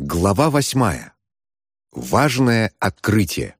Глава восьмая. Важное открытие.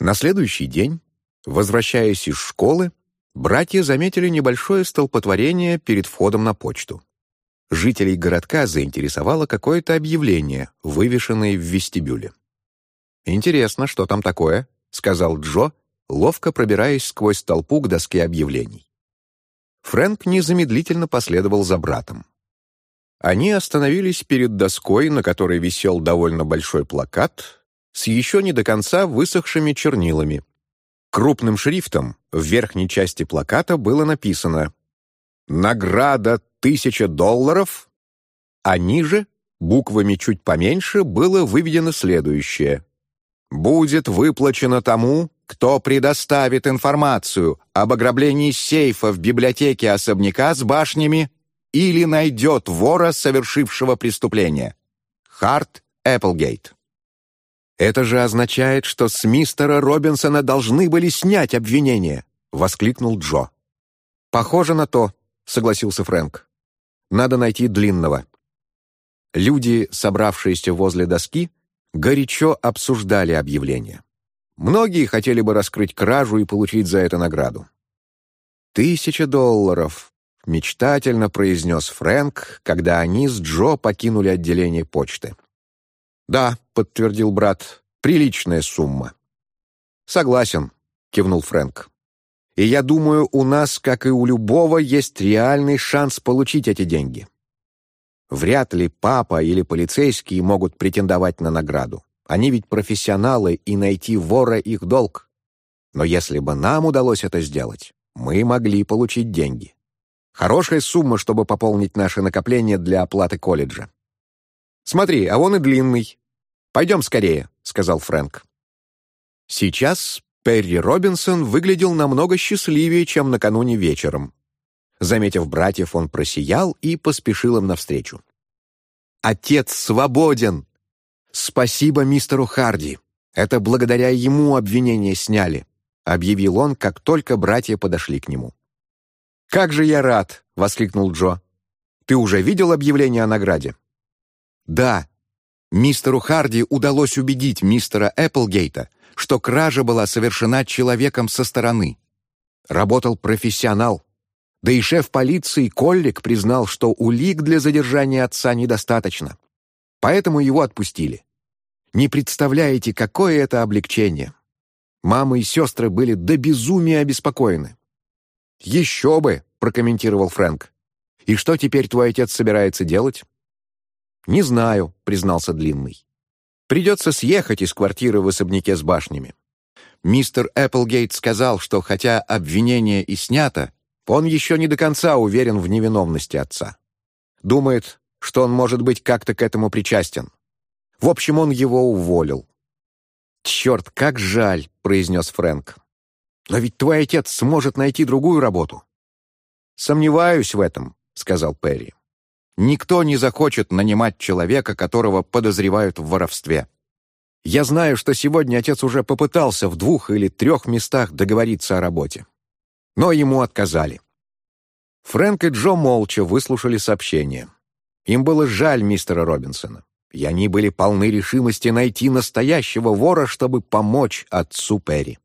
На следующий день, возвращаясь из школы, братья заметили небольшое столпотворение перед входом на почту. Жителей городка заинтересовало какое-то объявление, вывешенное в вестибюле. «Интересно, что там такое?» — сказал Джо, ловко пробираясь сквозь толпу к доске объявлений. Фрэнк незамедлительно последовал за братом. Они остановились перед доской, на которой висел довольно большой плакат с еще не до конца высохшими чернилами. Крупным шрифтом в верхней части плаката было написано «Награда тысяча долларов», а ниже, буквами чуть поменьше, было выведено следующее «Будет выплачено тому, кто предоставит информацию об ограблении сейфа в библиотеке особняка с башнями или найдет вора, совершившего преступление. Харт Эпплгейт. «Это же означает, что с мистера Робинсона должны были снять обвинение!» — воскликнул Джо. «Похоже на то», — согласился Фрэнк. «Надо найти длинного». Люди, собравшиеся возле доски, горячо обсуждали объявление. Многие хотели бы раскрыть кражу и получить за это награду. «Тысяча долларов», — мечтательно произнес Фрэнк, когда они с Джо покинули отделение почты. «Да», — подтвердил брат, — «приличная сумма». «Согласен», — кивнул Фрэнк. «И я думаю, у нас, как и у любого, есть реальный шанс получить эти деньги. Вряд ли папа или полицейские могут претендовать на награду. Они ведь профессионалы, и найти вора — их долг. Но если бы нам удалось это сделать, мы могли получить деньги. Хорошая сумма, чтобы пополнить наши накопления для оплаты колледжа. «Смотри, а он и длинный. Пойдем скорее», — сказал Фрэнк. Сейчас Перри Робинсон выглядел намного счастливее, чем накануне вечером. Заметив братьев, он просиял и поспешил им навстречу. «Отец свободен! Спасибо мистеру Харди! Это благодаря ему обвинение сняли», — объявил он, как только братья подошли к нему. «Как же я рад!» — воскликнул Джо. «Ты уже видел объявление о награде?» «Да. Мистеру Харди удалось убедить мистера Эпплгейта, что кража была совершена человеком со стороны. Работал профессионал. Да и шеф полиции Коллик признал, что улик для задержания отца недостаточно. Поэтому его отпустили. Не представляете, какое это облегчение. Мама и сестры были до безумия обеспокоены. «Еще бы!» — прокомментировал Фрэнк. «И что теперь твой отец собирается делать?» «Не знаю», — признался Длинный. «Придется съехать из квартиры в особняке с башнями. Мистер Эпплгейт сказал, что хотя обвинение и снято, он еще не до конца уверен в невиновности отца. Думает, что он может быть как-то к этому причастен. В общем, он его уволил. «Черт, как жаль», — произнес Фрэнк. Но ведь твой отец сможет найти другую работу». «Сомневаюсь в этом», — сказал Перри. «Никто не захочет нанимать человека, которого подозревают в воровстве. Я знаю, что сегодня отец уже попытался в двух или трех местах договориться о работе. Но ему отказали». Фрэнк и Джо молча выслушали сообщение. Им было жаль мистера Робинсона, и они были полны решимости найти настоящего вора, чтобы помочь отцу Перри.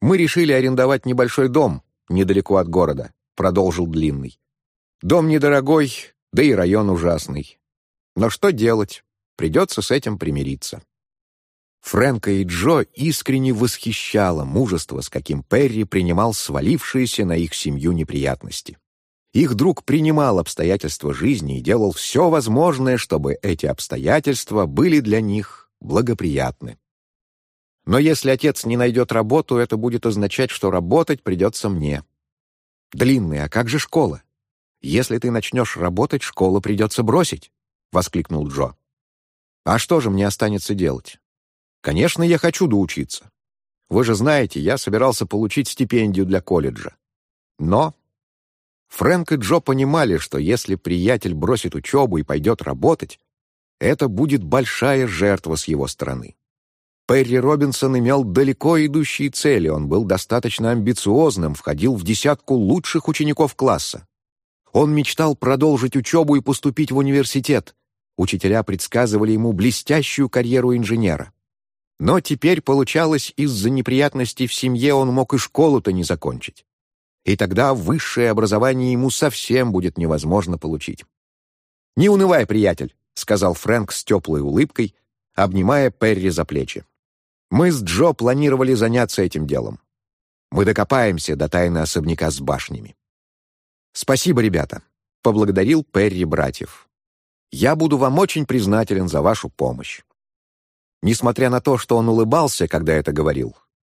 «Мы решили арендовать небольшой дом недалеко от города», — продолжил Длинный. «Дом недорогой, да и район ужасный. Но что делать? Придется с этим примириться». Фрэнка и Джо искренне восхищало мужество, с каким Перри принимал свалившиеся на их семью неприятности. Их друг принимал обстоятельства жизни и делал все возможное, чтобы эти обстоятельства были для них благоприятны. Но если отец не найдет работу, это будет означать, что работать придется мне. Длинный, а как же школа? Если ты начнешь работать, школу придется бросить, — воскликнул Джо. А что же мне останется делать? Конечно, я хочу доучиться. Вы же знаете, я собирался получить стипендию для колледжа. Но Фрэнк и Джо понимали, что если приятель бросит учебу и пойдет работать, это будет большая жертва с его стороны. Перри Робинсон имел далеко идущие цели, он был достаточно амбициозным, входил в десятку лучших учеников класса. Он мечтал продолжить учебу и поступить в университет, Учителя предсказывали ему блестящую карьеру инженера. Но теперь получалось, из-за неприятностей в семье он мог и школу-то не закончить. И тогда высшее образование ему совсем будет невозможно получить. «Не унывай, приятель», — сказал Фрэнк с теплой улыбкой, обнимая Перри за плечи. «Мы с Джо планировали заняться этим делом. Мы докопаемся до тайны особняка с башнями». «Спасибо, ребята», — поблагодарил Перри братьев. «Я буду вам очень признателен за вашу помощь». Несмотря на то, что он улыбался, когда это говорил,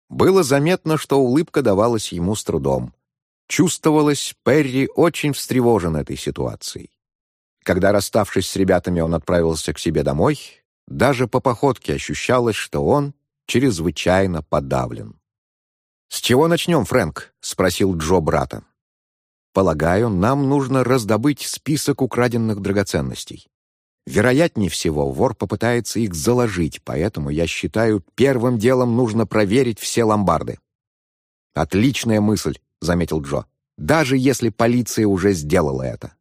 было заметно, что улыбка давалась ему с трудом. Чувствовалось, Перри очень встревожен этой ситуацией. Когда, расставшись с ребятами, он отправился к себе домой, даже по походке ощущалось, что он чрезвычайно подавлен. «С чего начнем, Фрэнк?» — спросил Джо брата. «Полагаю, нам нужно раздобыть список украденных драгоценностей. Вероятнее всего, вор попытается их заложить, поэтому я считаю, первым делом нужно проверить все ломбарды». «Отличная мысль», — заметил Джо, «даже если полиция уже сделала это».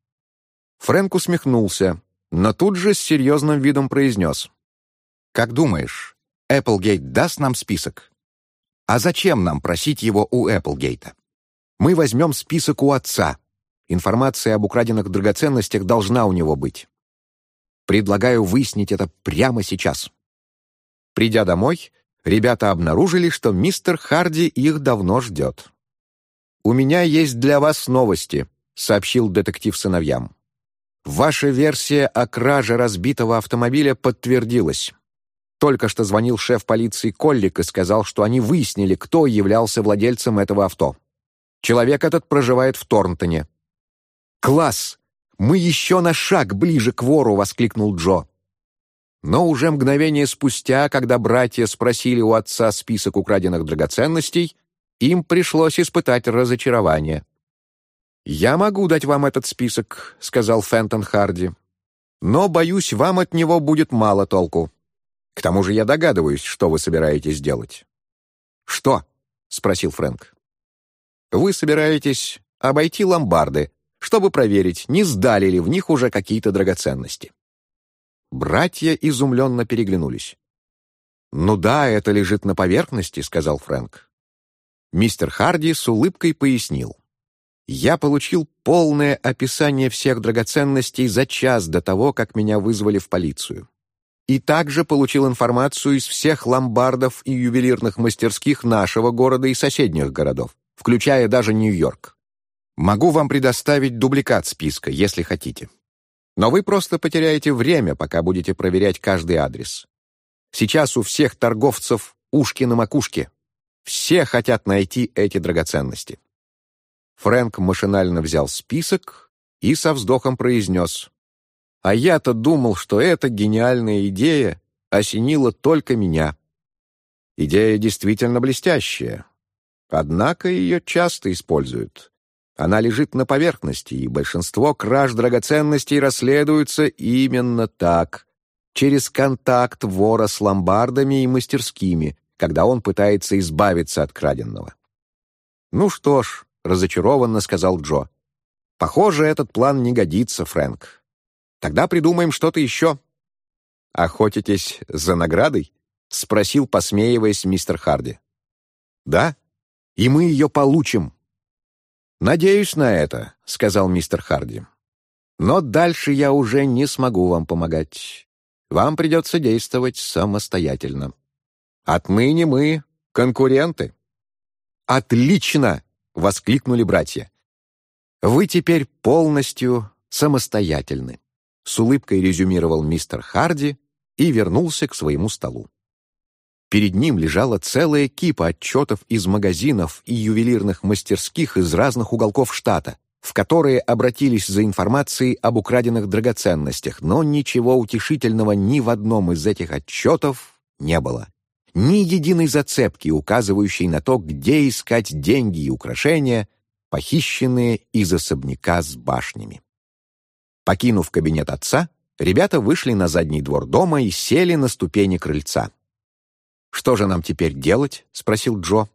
Фрэнк усмехнулся, но тут же с серьезным видом произнес. «Как думаешь, Эпплгейт даст нам список? А зачем нам просить его у Эпплгейта? Мы возьмем список у отца. Информация об украденных драгоценностях должна у него быть. Предлагаю выяснить это прямо сейчас». Придя домой, ребята обнаружили, что мистер Харди их давно ждет. «У меня есть для вас новости», — сообщил детектив сыновьям. Ваша версия о краже разбитого автомобиля подтвердилась. Только что звонил шеф полиции Коллик и сказал, что они выяснили, кто являлся владельцем этого авто. Человек этот проживает в Торнтоне. «Класс! Мы еще на шаг ближе к вору!» — воскликнул Джо. Но уже мгновение спустя, когда братья спросили у отца список украденных драгоценностей, им пришлось испытать разочарование. «Я могу дать вам этот список», — сказал Фентон Харди. «Но, боюсь, вам от него будет мало толку. К тому же я догадываюсь, что вы собираетесь делать». «Что?» — спросил Фрэнк. «Вы собираетесь обойти ломбарды, чтобы проверить, не сдали ли в них уже какие-то драгоценности». Братья изумленно переглянулись. «Ну да, это лежит на поверхности», — сказал Фрэнк. Мистер Харди с улыбкой пояснил я получил полное описание всех драгоценностей за час до того, как меня вызвали в полицию. И также получил информацию из всех ломбардов и ювелирных мастерских нашего города и соседних городов, включая даже Нью-Йорк. Могу вам предоставить дубликат списка, если хотите. Но вы просто потеряете время, пока будете проверять каждый адрес. Сейчас у всех торговцев ушки на макушке. Все хотят найти эти драгоценности. Фрэнк машинально взял список и со вздохом произнес. «А я-то думал, что эта гениальная идея осенила только меня. Идея действительно блестящая. Однако ее часто используют. Она лежит на поверхности, и большинство краж драгоценностей расследуются именно так, через контакт вора с ломбардами и мастерскими, когда он пытается избавиться от краденного. Ну что ж, разочарованно сказал Джо. «Похоже, этот план не годится, Фрэнк. Тогда придумаем что-то еще». «Охотитесь за наградой?» — спросил, посмеиваясь, мистер Харди. «Да, и мы ее получим». «Надеюсь на это», — сказал мистер Харди. «Но дальше я уже не смогу вам помогать. Вам придется действовать самостоятельно. Отныне мы конкуренты». «Отлично!» — воскликнули братья. «Вы теперь полностью самостоятельны», — с улыбкой резюмировал мистер Харди и вернулся к своему столу. Перед ним лежала целая кипа отчетов из магазинов и ювелирных мастерских из разных уголков штата, в которые обратились за информацией об украденных драгоценностях, но ничего утешительного ни в одном из этих отчетов не было ни единой зацепки, указывающей на то, где искать деньги и украшения, похищенные из особняка с башнями. Покинув кабинет отца, ребята вышли на задний двор дома и сели на ступени крыльца. «Что же нам теперь делать?» — спросил Джо.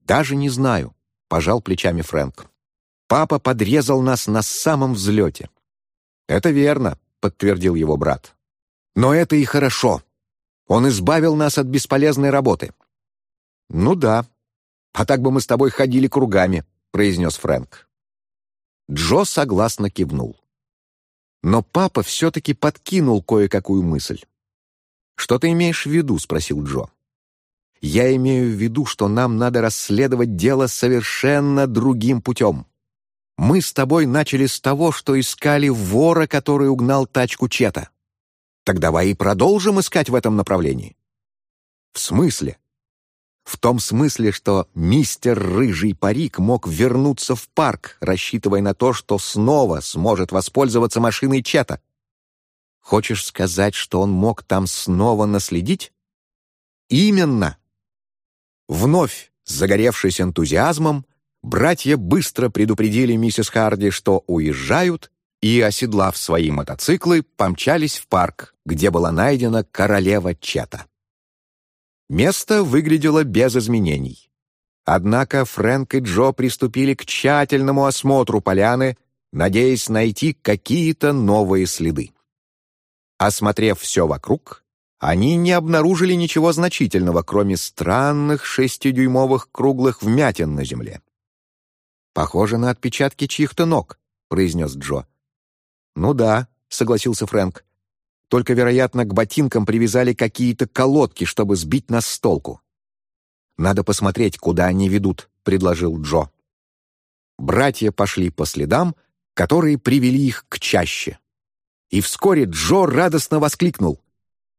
«Даже не знаю», — пожал плечами Фрэнк. «Папа подрезал нас на самом взлете». «Это верно. подтвердил его брат. «Но это и хорошо. Он избавил нас от бесполезной работы». «Ну да. А так бы мы с тобой ходили кругами», — произнес Фрэнк. Джо согласно кивнул. Но папа все-таки подкинул кое-какую мысль. «Что ты имеешь в виду?» — спросил Джо. «Я имею в виду, что нам надо расследовать дело совершенно другим путем. Мы с тобой начали с того, что искали вора, который угнал тачку Чета. Так давай и продолжим искать в этом направлении». «В смысле?» В том смысле, что мистер Рыжий Парик мог вернуться в парк, рассчитывая на то, что снова сможет воспользоваться машиной Чета. Хочешь сказать, что он мог там снова наследить? Именно. Вновь, загоревшись энтузиазмом, братья быстро предупредили миссис Харди, что уезжают, и, оседлав свои мотоциклы, помчались в парк, где была найдена королева Чета. Место выглядело без изменений. Однако Фрэнк и Джо приступили к тщательному осмотру поляны, надеясь найти какие-то новые следы. Осмотрев все вокруг, они не обнаружили ничего значительного, кроме странных шестидюймовых круглых вмятин на земле. «Похоже на отпечатки чьих-то ног», — произнес Джо. «Ну да», — согласился Фрэнк. «Только, вероятно, к ботинкам привязали какие-то колодки, чтобы сбить нас с толку». «Надо посмотреть, куда они ведут», — предложил Джо. Братья пошли по следам, которые привели их к чаще. И вскоре Джо радостно воскликнул.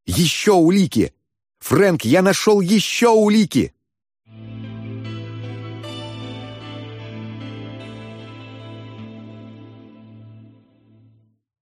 «Еще улики! Фрэнк, я нашел еще улики!»